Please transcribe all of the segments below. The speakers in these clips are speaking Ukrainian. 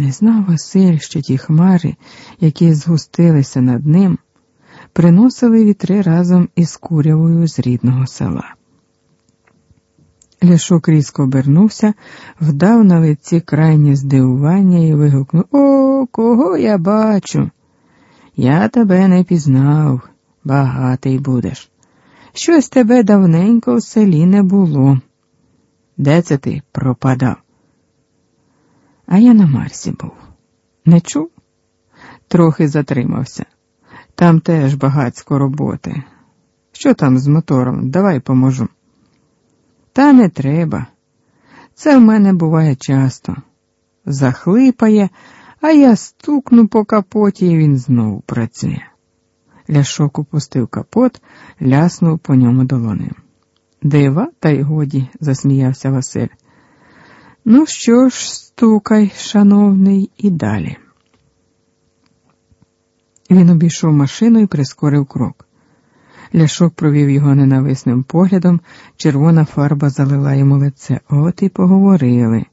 Не знав Василь, що ті хмари, які згустилися над ним, приносили вітри разом із курявою з рідного села. Ляшок різко обернувся, вдав на лиці крайнє здивування і вигукнув О, кого я бачу? Я тебе не пізнав, багатий будеш. Щось тебе давненько в селі не було. Де це ти пропадав? А я на Марсі був. Не чув? Трохи затримався. Там теж багацько роботи. Що там з мотором? Давай поможу. Та не треба. Це в мене буває часто. Захлипає, а я стукну по капоті, і він знову працює. Ляшок упустив капот, ляснув по ньому долонем. Дива, та й годі, засміявся Василь. Ну що ж, стукай, шановний, і далі. Він обійшов машину і прискорив крок. Ляшок провів його ненависним поглядом, червона фарба залила йому лице. От і поговорили.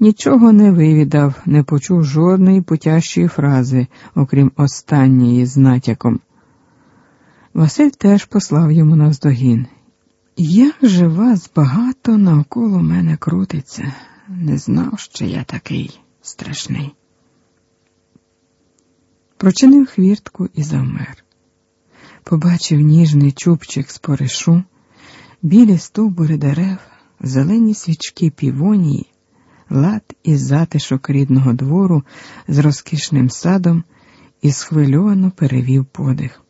Нічого не вивідав, не почув жодної путящої фрази, окрім останньої з натяком. Василь теж послав йому навздогін. Як же вас багато навколо мене крутиться, не знав, що я такий страшний. Прочинив хвіртку і завмер. Побачив ніжний чубчик з поришу, білі стовбури дерев, зелені свічки півонії, лад і затишок рідного двору з розкішним садом і схвильовано перевів подих.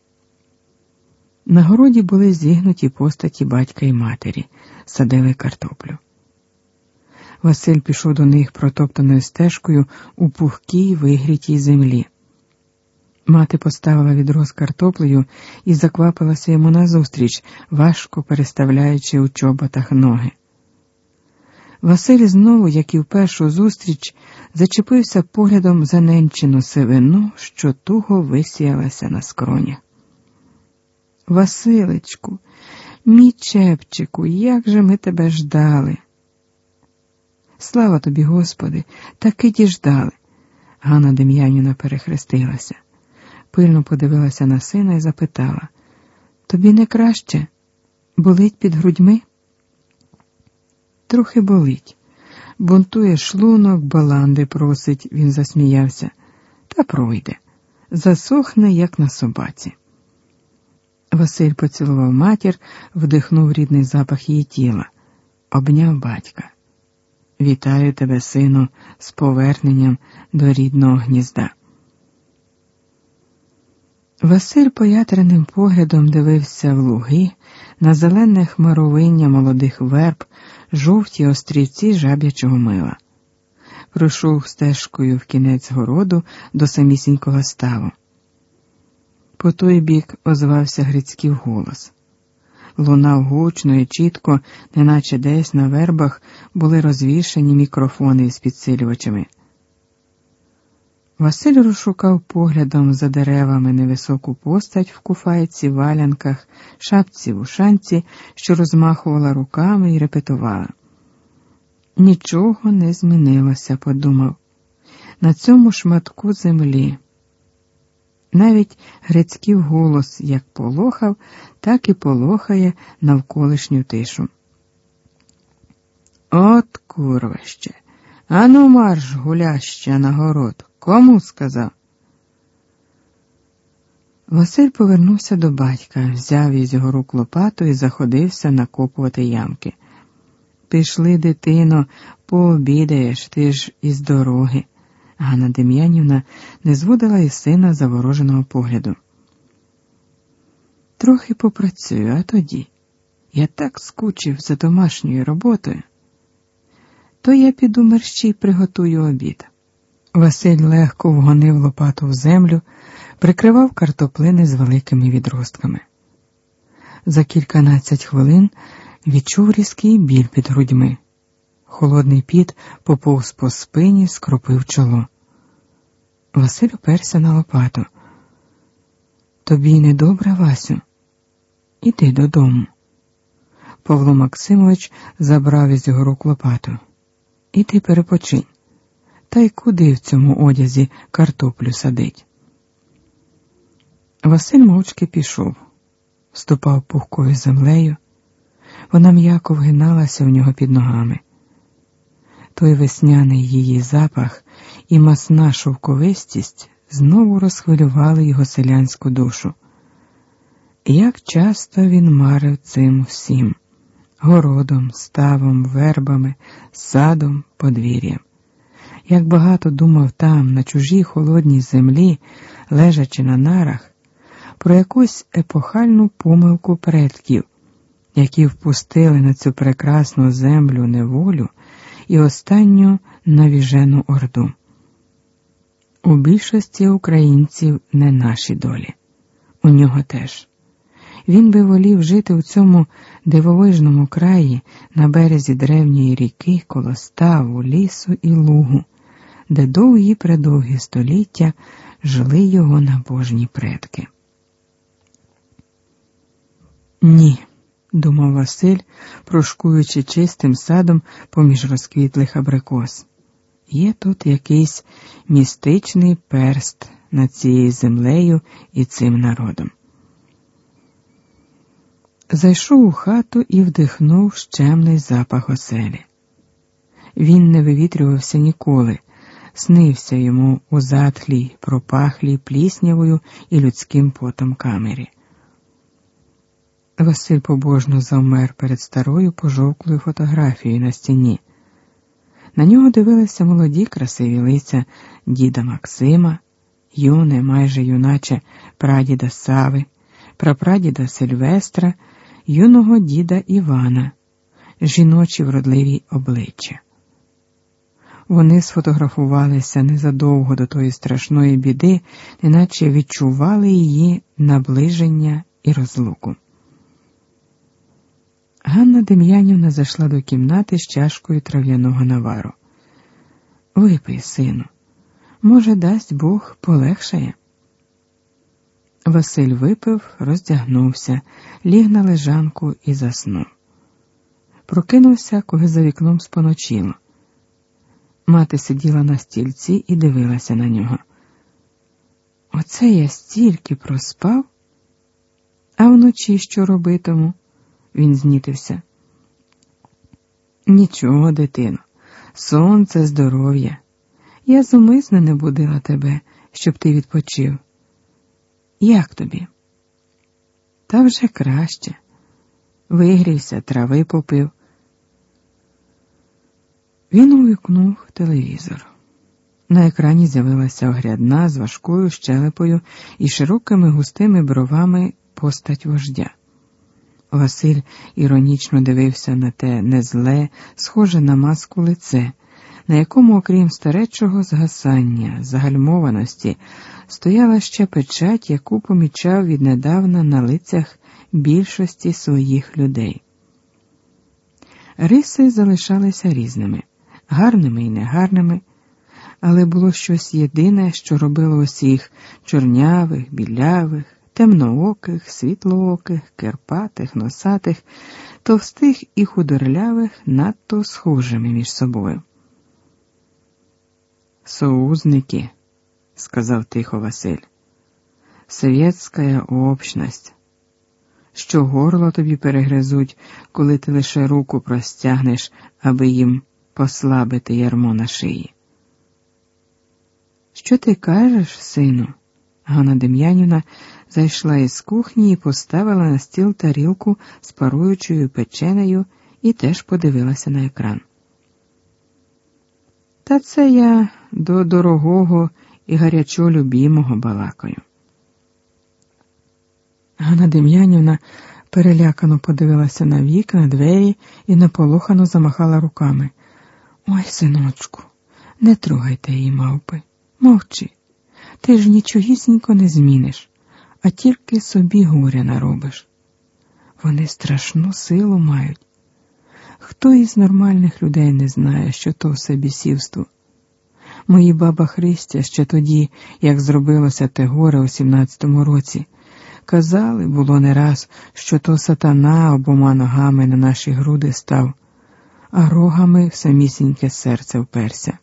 На городі були зігнуті постаті батька і матері, садили картоплю. Василь пішов до них протоптаною стежкою у пухкій вигрітій землі. Мати поставила відро з картоплею і заквапилася йому назустріч, важко переставляючи у чоботах ноги. Василь знову, як і в першу зустріч, зачепився поглядом за ненчину сивину, що туго висіялася на скронях. Василечку, мій чепчику, як же ми тебе ждали. Слава тобі, Господи, таки діждали. Ганна Дем'янівна перехрестилася пильно подивилася на сина і запитала Тобі не краще? Болить під грудьми? Трохи болить. Бунтує шлунок, баланди просить, він засміявся, та пройде. Засохне, як на собаці. Василь поцілував матір, вдихнув рідний запах її тіла, обняв батька. Вітаю тебе, сину, з поверненням до рідного гнізда. Василь поятреним поглядом дивився в луги на зелене хмаровиння молодих верб, жовті острівці жаб'ячого мила. Пройшов стежкою в кінець городу до самісінького ставу. По той бік озвався Грицький голос. Лунав гучно і чітко, неначе десь на вербах були розвішені мікрофони з підсилювачами. Василь розшукав поглядом за деревами невисоку постать в куфайці, валянках, шапці в ушанці, що розмахувала руками і репетувала. Нічого не змінилося, подумав. На цьому шматку землі. Навіть Грецький голос як полохав, так і полохає навколишню тишу. От курвище, ану марш гуляще на город. Кому сказав? Василь повернувся до батька, взяв із його рук лопату і заходився накопувати ямки. Пішли, дитино, пообідаєш, ти ж із дороги. Ганна Дем'янівна не зводила із сина завороженого погляду. Трохи попрацюю, а тоді. Я так скучив за домашньою роботою, то я піду мерщій приготую обід. Василь легко вгонив лопату в землю, прикривав картоплини з великими відростками. За кільканадцять хвилин відчув різкий біль під грудьми. Холодний піт поповз по спині, скропив чоло. Василь уперся на лопату. Тобі не добре, Васю? Іди додому. Павло Максимович забрав із його рук лопату. Іди перепочинь. Та й куди в цьому одязі картоплю садить? Василь мовчки пішов, ступав пухкою землею, вона м'яко вгиналася в нього під ногами. Той весняний її запах і масна шовковистість знову розхвилювали його селянську душу. Як часто він марив цим всім городом, ставом, вербами, садом, подвір'ям. Як багато думав там, на чужій холодній землі, лежачи на нарах, про якусь епохальну помилку предків, які впустили на цю прекрасну землю неволю і останню навіжену орду. У більшості українців не наші долі, у нього теж. Він би волів жити у цьому дивовижному краї на березі древньої ріки, коло ставу, лісу і лугу, де довгі предовгі століття жили його набожні предки. Ні, думав Василь, прошкуючи чистим садом поміж розквітлих абрикос. Є тут якийсь містичний перст над цією землею і цим народом. Зайшов у хату і вдихнув щемний запах оселі. Він не вивітрювався ніколи, снився йому у затхлій, пропахлій пліснявою і людським потом камері. Василь побожно завмер перед старою пожовклою фотографією на стіні. На нього дивилися молоді красиві лиця діда Максима, юне, майже юначе прадіда Сави, прапрадіда Сильвестра юного діда Івана, жіночі вродливі обличчя. Вони сфотографувалися незадовго до тої страшної біди, неначе відчували її наближення і розлуку. Ганна Дем'янівна зайшла до кімнати з чашкою трав'яного навару. Випий, сину, може, дасть Бог полегшає. Василь випив, роздягнувся, ліг на лежанку і заснув. Прокинувся, коли за вікном споночило. Мати сиділа на стільці і дивилася на нього. Оце я стільки проспав, а вночі що робитиму? Він знітився. Нічого, дитино, сонце, здоров'я. Я зумисно не будила тебе, щоб ти відпочив. Як тобі? Та вже краще. Вигрівся, трави попив. Він увікнув телевізор. На екрані з'явилася огрядна з важкою щелепою і широкими густими бровами постать вождя. Василь іронічно дивився на те незле, схоже на маску лице, на якому, окрім старечого згасання, загальмованості, стояла ще печать, яку помічав віднедавна на лицях більшості своїх людей. Риси залишалися різними, гарними і негарними, але було щось єдине, що робило усіх чорнявих, білявих, темнооких, світлооких, керпатих, носатих, товстих і худорлявих надто схожими між собою. Соузники, сказав тихо Василь, совєтська общность. Що горло тобі перегризуть, коли ти лише руку простягнеш, аби їм послабити ярмо на шиї. Що ти кажеш, сину? Ганна Дем'янівна зайшла із кухні і поставила на стіл тарілку з паруючою печенею і теж подивилася на екран. Та це я до дорогого і гарячо любімого балакаю. Ганна Дем'янівна перелякано подивилася на вікна, двері і наполохано замахала руками. Ой, синочку, не трогайте її, мавпи, мовчи. Ти ж нічогісінько не зміниш, а тільки собі горя наробиш. Вони страшну силу мають. Хто із нормальних людей не знає, що то все бісівство? Мої баба Христя ще тоді, як зробилося те горе у 17-му році, казали, було не раз, що то сатана обома ногами на наші груди став, а рогами в самісіньке серце вперся.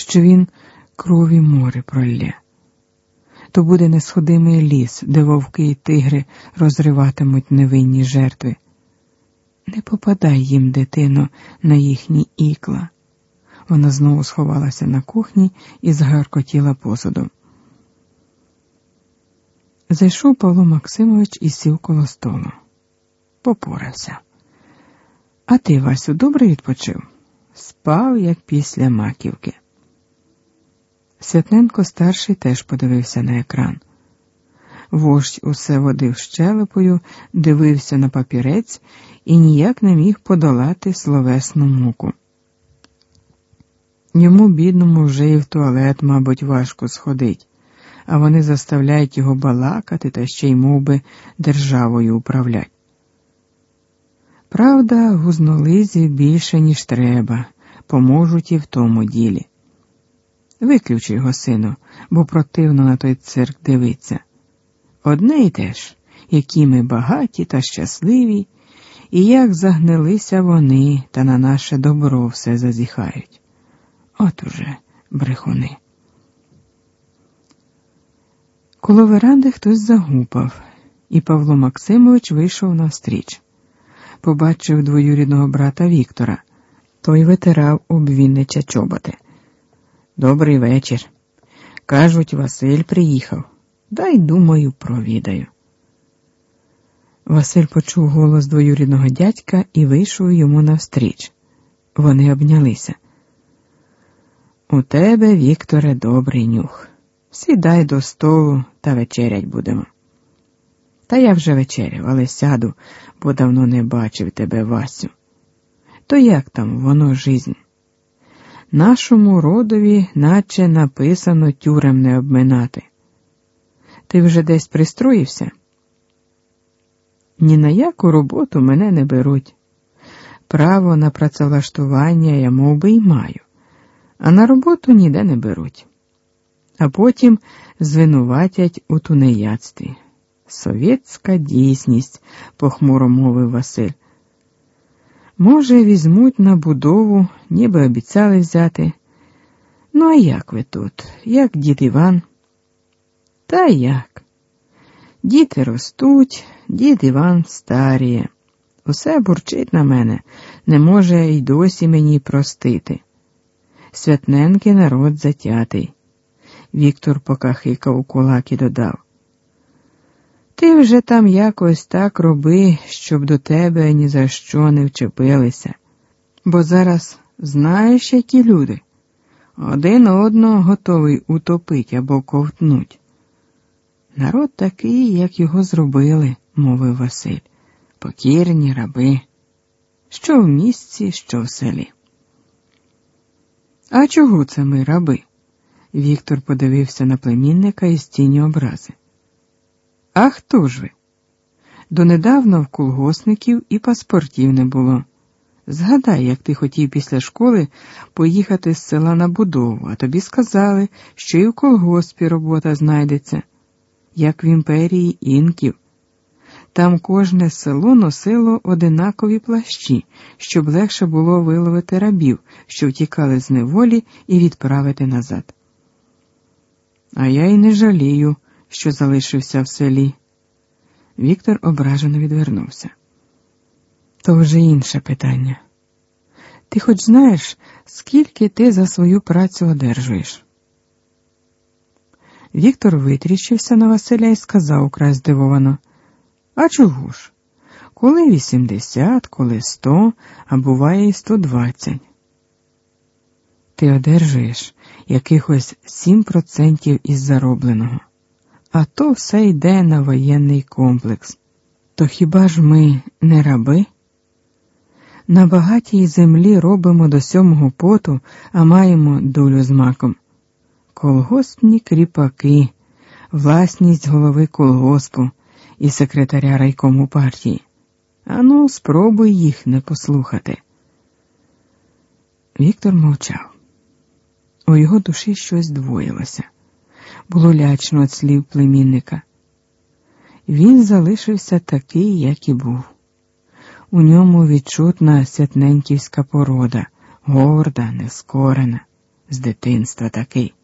Що він крові море пролє. То буде несходимий ліс, де вовки і тигри розриватимуть невинні жертви. Не попадай їм, дитино, на їхні ікла. Вона знову сховалася на кухні і згаркотіла посудом. Зайшов Павло Максимович і сів коло столу. Попорався. А ти, Васю, добре відпочив? Спав, як після маківки. Святненко старший теж подивився на екран. Вождь усе водив щелепою, дивився на папірець і ніяк не міг подолати словесну муку. Йому, бідному, вже і в туалет, мабуть, важко сходить, а вони заставляють його балакати та ще й мов би, державою управлять. Правда, гузнолизі більше, ніж треба, поможуть і в тому ділі. Виключи його, сину, бо противно на той цирк дивиться. Одне й те ж, які ми багаті та щасливі, і як загнилися вони та на наше добро все зазіхають. От уже брехуни. Коло веранди хтось загупав, і Павло Максимович вийшов навстріч. Побачив двоюрідного брата Віктора. Той витирав об Віннича чоботи. Добрий вечір. Кажуть, Василь приїхав. Дай, думаю, провідаю. Василь почув голос двоюрідного дядька і вийшов йому навстріч. Вони обнялися. У тебе, Вікторе, добрий нюх. Сідай до столу та вечерять будемо. Та я вже вечеряв, але сяду, бо давно не бачив тебе, Васю. То як там воно жизнь? Нашому родові наче написано тюрем не обминати. Ти вже десь пристроївся? Ні на яку роботу мене не беруть. Право на працевлаштування я мов би, й маю, а на роботу ніде не беруть. А потім звинуватять у тунеядстві. Совєтська дійсність, похмуро мовив Василь. Може, візьмуть на будову, ніби обіцяли взяти. Ну, а як ви тут? Як дід Іван? Та як? Діти ростуть, дід Іван старіє. Усе бурчить на мене, не може й досі мені простити. Святненки народ затятий. Віктор покахикав у кулак і додав. Ти вже там якось так роби, щоб до тебе ні за що не вчепилися. Бо зараз знаєш, які люди один одного готовий утопить або ковтнуть. Народ такий, як його зробили, мовив Василь, покірні раби, що в місці, що в селі. А чого це ми раби? Віктор подивився на племінника із тіні образи. А хто ж ви? Донедавна в колгосників і паспортів не було. Згадай, як ти хотів після школи поїхати з села на будову, а тобі сказали, що і в колгоспі робота знайдеться, як в імперії інків. Там кожне село носило одинакові плащі, щоб легше було виловити рабів, що втікали з неволі, і відправити назад. А я й не жалію що залишився в селі. Віктор ображено відвернувся. То вже інше питання. Ти хоч знаєш, скільки ти за свою працю одержуєш? Віктор витріщився на Василя і сказав украй здивовано, а чого ж? Коли вісімдесят, коли сто, а буває і сто двадцять. Ти одержуєш якихось сім процентів із заробленого а то все йде на воєнний комплекс. То хіба ж ми не раби? На багатій землі робимо до сьомого поту, а маємо долю з маком. Колгоспні кріпаки, власність голови колгоспу і секретаря райкому партії. Ану, спробуй їх не послухати. Віктор мовчав. У його душі щось двоїлося було лячно від слів племінника. Він залишився такий, як і був. У ньому відчутна святненьківська порода, горда, нескорена, з дитинства такий.